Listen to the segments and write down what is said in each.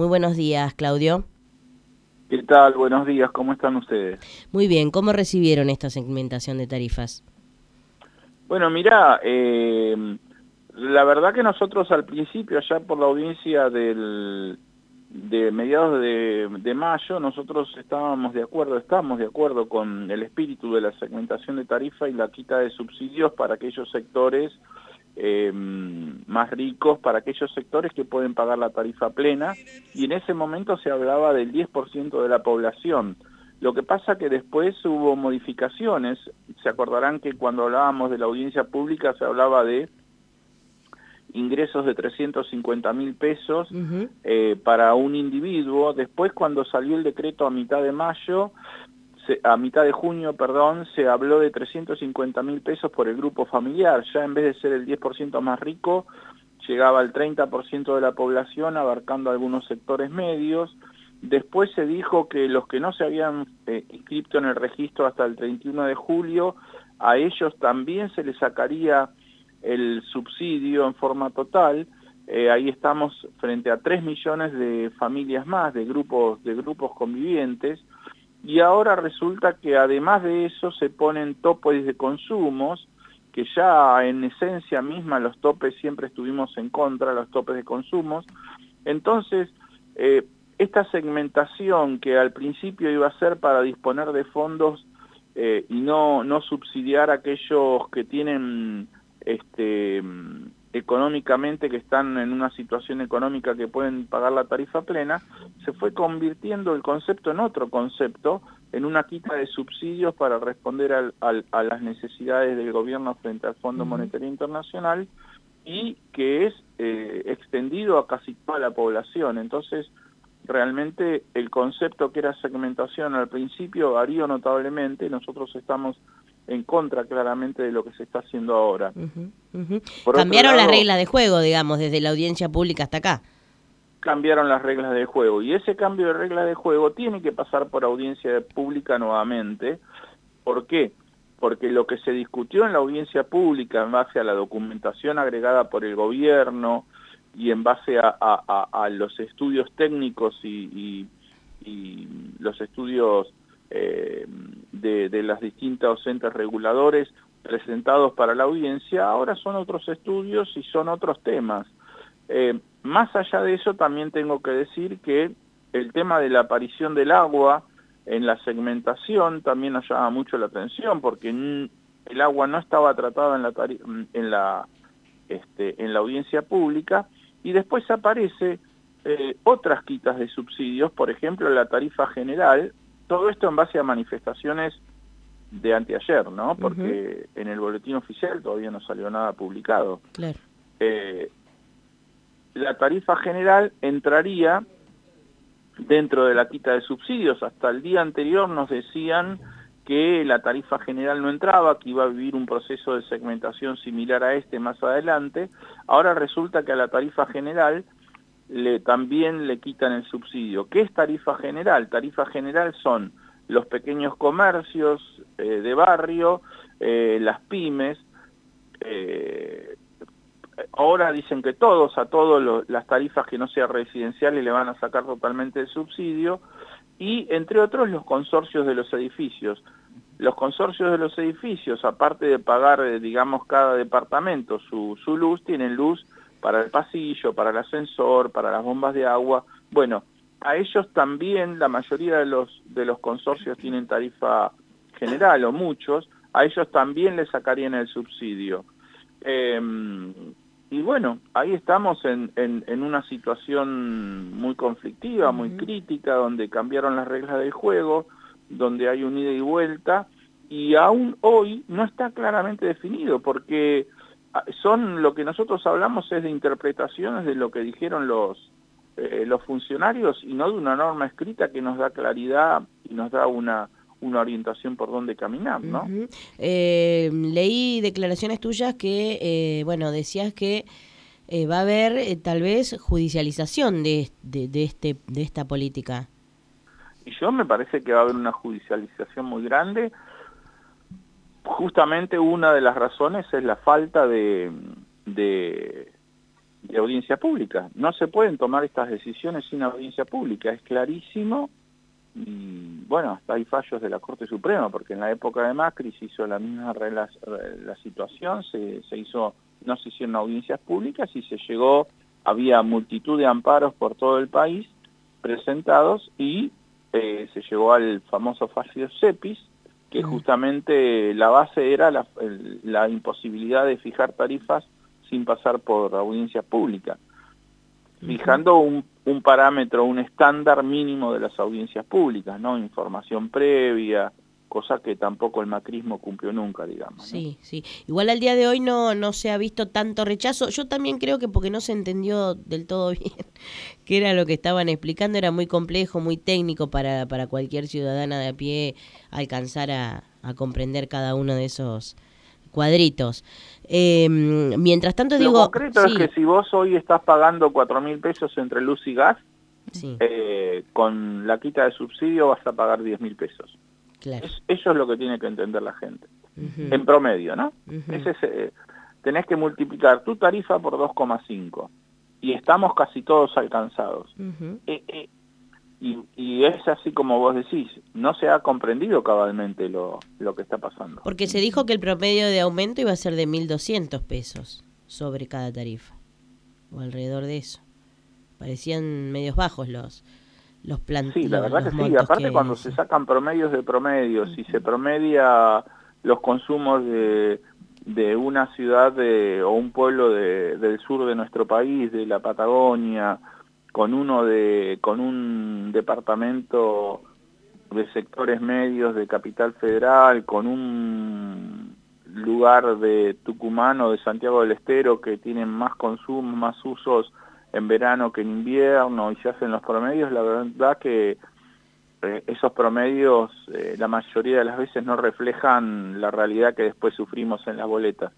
Muy buenos días, Claudio. ¿Qué tal? Buenos días, ¿cómo están ustedes? Muy bien, ¿cómo recibieron esta segmentación de tarifas? Bueno, mira, eh, la verdad que nosotros al principio, ya por la audiencia del, de mediados de, mayo, nosotros estábamos de acuerdo, estamos de acuerdo con el espíritu de la segmentación de tarifa y la quita de subsidios para aquellos sectores eh, más ricos, para aquellos sectores que pueden pagar la tarifa plena, y en ese momento se hablaba del 10% de la población. Lo que pasa que después hubo modificaciones, se acordarán que cuando hablábamos de la audiencia pública se hablaba de ingresos de 350 mil pesos eh, para un individuo. Después, cuando salió el decreto a mitad de mayo, a mitad de junio, perdón, se habló de 350 mil pesos por el grupo familiar. Ya en vez de ser el 10% más rico, llegaba al 30% de la población, abarcando algunos sectores medios. Después se dijo que los que no se habían eh, inscrito en el registro hasta el 31 de julio, a ellos también se les sacaría el subsidio en forma total. Eh, ahí estamos frente a 3 millones de familias más, de grupos, de grupos convivientes, y ahora resulta que además de eso se ponen topes de consumos, que ya en esencia misma los topes siempre estuvimos en contra, los topes de consumos. Entonces, eh, esta segmentación que al principio iba a ser para disponer de fondos eh, y no, no subsidiar a aquellos que tienen este, económicamente, que están en una situación económica que pueden pagar la tarifa plena, se fue convirtiendo el concepto en otro concepto, en una quita de subsidios para responder al, a las necesidades del gobierno frente al Fondo Monetario Internacional y que es eh, extendido a casi toda la población. Entonces, realmente el concepto que era segmentación al principio varió notablemente, nosotros estamos en contra claramente de lo que se está haciendo ahora. Cambiaron las reglas de juego, digamos, desde la audiencia pública hasta acá. Cambiaron las reglas de juego y ese cambio de reglas de juego tiene que pasar por audiencia pública nuevamente. ¿Por qué? Porque lo que se discutió en la audiencia pública en base a la documentación agregada por el gobierno y en base a, los estudios técnicos y, y los estudios eh, de, de, las distintos entes reguladores presentados para la audiencia, ahora son otros estudios y son otros temas. Eh, más allá de eso, también tengo que decir que el tema de la aparición del agua en la segmentación también nos llama mucho la atención, porque el agua no estaba tratada en la, en la, este, en la audiencia pública, y después aparece eh, otras quitas de subsidios, por ejemplo la tarifa general, todo esto en base a manifestaciones de anteayer, ¿no? Porque en el boletín oficial todavía no salió nada publicado. Claro. Eh, la tarifa general entraría dentro de la quita de subsidios. Hasta el día anterior nos decían que la tarifa general no entraba, que iba a vivir un proceso de segmentación similar a este más adelante. Ahora resulta que a la tarifa general le, también le quitan el subsidio. ¿Qué es tarifa general? Tarifa general son los pequeños comercios eh, de barrio, eh, las pymes, eh, ahora dicen que todos, a todos las tarifas que no sean residenciales le van a sacar totalmente el subsidio, y entre otros los consorcios de los edificios. Los consorcios de los edificios, aparte de pagar, digamos, cada departamento su, su luz, tienen luz para el pasillo, para el ascensor, para las bombas de agua. Bueno, a ellos también, la mayoría de los, de los consorcios tienen tarifa general o muchos, a ellos también les sacarían el subsidio. Em, y bueno, ahí estamos en, en, una situación muy conflictiva, muy crítica, donde cambiaron las reglas del juego, donde hay un ida y vuelta, y aún hoy no está claramente definido, porque son lo que nosotros hablamos es de interpretaciones de lo que dijeron los eh, los funcionarios y no de una norma escrita que nos da claridad y nos da una una orientación por dónde caminar, ¿no? eh, leí declaraciones tuyas que, eh, bueno, decías que eh, va a haber tal vez judicialización de, de, de, este, de esta política. Y yo me parece que va a haber una judicialización muy grande, justamente una de las razones es la falta de, de, audiencia pública. No se pueden tomar estas decisiones sin audiencia pública, es clarísimo bueno, hasta hay fallos de la Corte Suprema, porque en la época de Macri se hizo la misma la, la situación, se, se hizo, no se hicieron audiencias públicas y se llegó, había multitud de amparos por todo el país presentados y eh, se llegó al famoso fallo CEPIS, que justamente la base era la, la imposibilidad de fijar tarifas sin pasar por audiencia pública, fijando un, un parámetro, un estándar mínimo de las audiencias públicas, ¿no? Información previa, cosa que tampoco el macrismo cumplió nunca, digamos. Sí, sí. Igual al día de hoy no, no se ha visto tanto rechazo. Yo también creo que porque no se entendió del todo bien qué era lo que estaban explicando, era muy complejo, muy técnico para, para cualquier ciudadana de a pie alcanzar a, a comprender cada uno de esos cuadritos. Eh, mientras tanto digo... Lo concreto es que si vos hoy estás pagando cuatro mil pesos entre luz y gas, eh, con la quita de subsidio vas a pagar diez mil pesos. Eso es lo que tiene que entender la gente. En promedio, ¿no? Ese eh, tenés que multiplicar tu tarifa por 2,5 y estamos casi todos alcanzados. Y, es así como vos decís, no se ha comprendido cabalmente lo, lo que está pasando. Porque se dijo que el promedio de aumento iba a ser de 1.200 pesos sobre cada tarifa, o alrededor de eso. Parecían medios bajos los los planteos. Sí, la verdad que sí, aparte cuando se sacan promedios de promedios, si se promedia los consumos de, de una ciudad de, o un pueblo de, del sur de nuestro país, de la Patagonia, con uno de con un departamento de sectores medios de Capital Federal, con un lugar de Tucumán o de Santiago del Estero que tienen más consumo, más usos en verano que en invierno y se hacen los promedios, la verdad que eh, esos promedios eh, la mayoría de las veces no reflejan la realidad que después sufrimos en la boleta.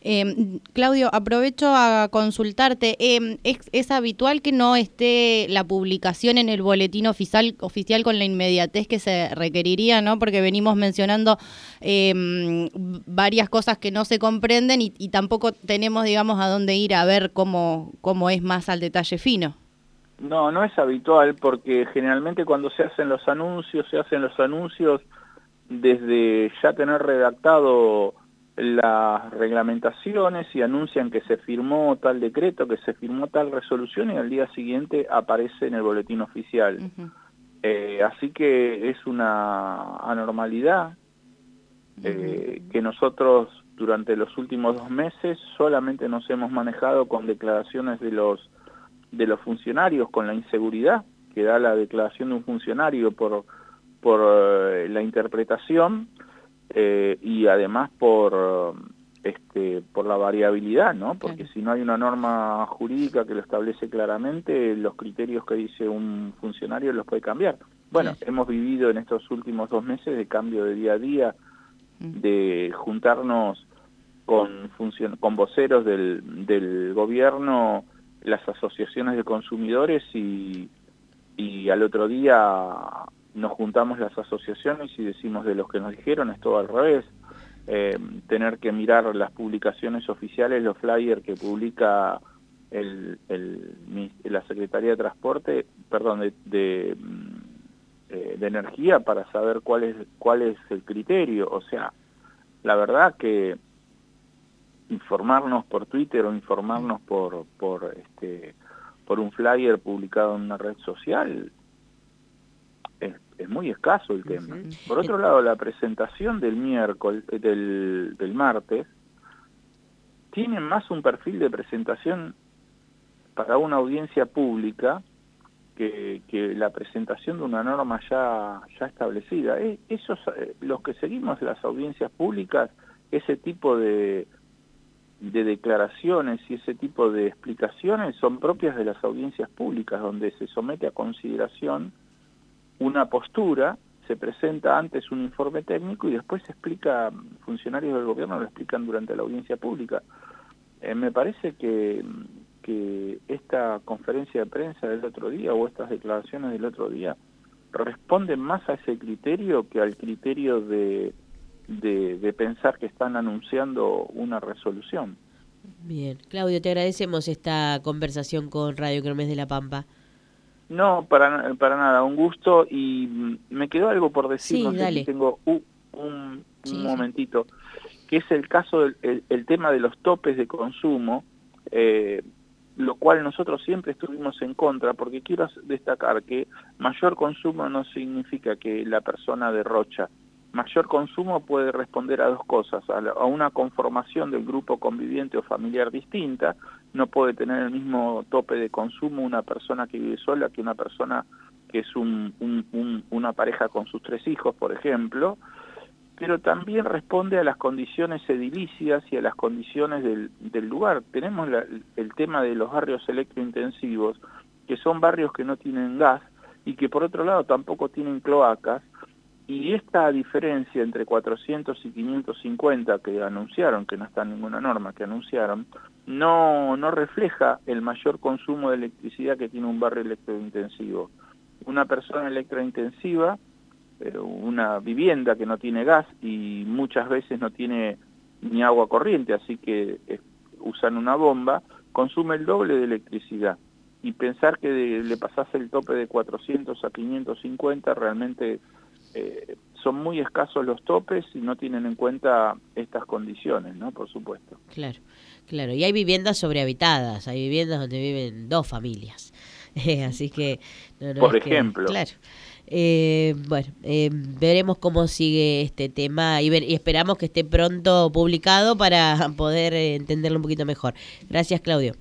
Em, Claudio, aprovecho a consultarte. Em, ¿es, habitual que no esté la publicación en el boletín oficial, oficial con la inmediatez que se requeriría, ¿no? Porque venimos mencionando em, varias cosas que no se comprenden y, y tampoco tenemos, digamos, a dónde ir a ver cómo, cómo es más al detalle fino. No, no es habitual porque generalmente cuando se hacen los anuncios, se hacen los anuncios desde ya tener redactado las reglamentaciones y anuncian que se firmó tal decreto, que se firmó tal resolución y al día siguiente aparece en el boletín oficial. Eh, así que es una anormalidad eh, que nosotros durante los últimos dos meses solamente nos hemos manejado con declaraciones de los de los funcionarios con la inseguridad que da la declaración de un funcionario por, por eh, la interpretación eh, y además por este por la variabilidad, ¿no? Porque si no hay una norma jurídica que lo establece claramente, los criterios que dice un funcionario los puede cambiar. Bueno, hemos vivido en estos últimos dos meses de cambio de día a día, de juntarnos con, con voceros del, del gobierno las asociaciones de consumidores y, y al otro día nos juntamos las asociaciones y decimos de los que nos dijeron es todo al revés. Eh, tener que mirar las publicaciones oficiales, los flyers que publica el, el, la Secretaría de Transporte, perdón, de, de, mm, eh, de, Energía para saber cuál es, cuál es el criterio. O sea, la verdad que informarnos por Twitter o informarnos por, por, este, por un flyer publicado en una red social es, es muy escaso el tema. Por otro lado, la presentación del miércoles, del, del martes, tiene más un perfil de presentación para una audiencia pública que, que, la presentación de una norma ya, ya establecida. Eh, esos, eh, los que seguimos las audiencias públicas, ese tipo de, de declaraciones y ese tipo de explicaciones son propias de las audiencias públicas, donde se somete a consideración una postura, se presenta antes un informe técnico y después se explica, funcionarios del gobierno lo explican durante la audiencia pública. Eh, me parece que, que esta conferencia de prensa del otro día o estas declaraciones del otro día responden más a ese criterio que al criterio de de, pensar que están anunciando una resolución. Bien, Claudio, te agradecemos esta conversación con Radio Kermés de la Pampa. No, para, para nada, un gusto y me quedó algo por decir, Sí, no sé si dale. tengo un, un- Sí, un sí. momentito, que es el caso del el, el tema de los topes de consumo, eh, lo cual nosotros siempre estuvimos en contra, porque quiero destacar que mayor consumo no significa que la persona derrocha. Mayor consumo puede responder a dos cosas, a, a una conformación del grupo conviviente o familiar distinta, no puede tener el mismo tope de consumo una persona que vive sola que una persona que es un- un- un- una pareja con sus tres hijos, por ejemplo, pero también responde a las condiciones edilicias y a las condiciones del, del lugar. Tenemos la- el tema de los barrios electrointensivos, que son barrios que no tienen gas y que por otro lado tampoco tienen cloacas, y esta diferencia entre 400 y 550 que anunciaron, que no está en ninguna norma que anunciaron, no, no refleja el mayor consumo de electricidad que tiene un barrio electrointensivo. Una persona electrointensiva eh, una vivienda que no tiene gas y muchas veces no tiene ni agua corriente, así que eh, usan una bomba, consume el doble de electricidad. Y pensar que de- le pasas el tope de 400 a 550 realmente eh, son muy escasos los topes y no tienen en cuenta estas condiciones, ¿no? Por supuesto. Claro, claro. Y hay viviendas sobrehabitadas, hay viviendas donde viven dos familias. Eh, así que... no, no Por que- ejemplo. claro. Eh, bueno, eh, veremos cómo sigue este tema y, ver- y esperamos que esté pronto publicado para poder eh, entenderlo un poquito mejor. Gracias, Claudio.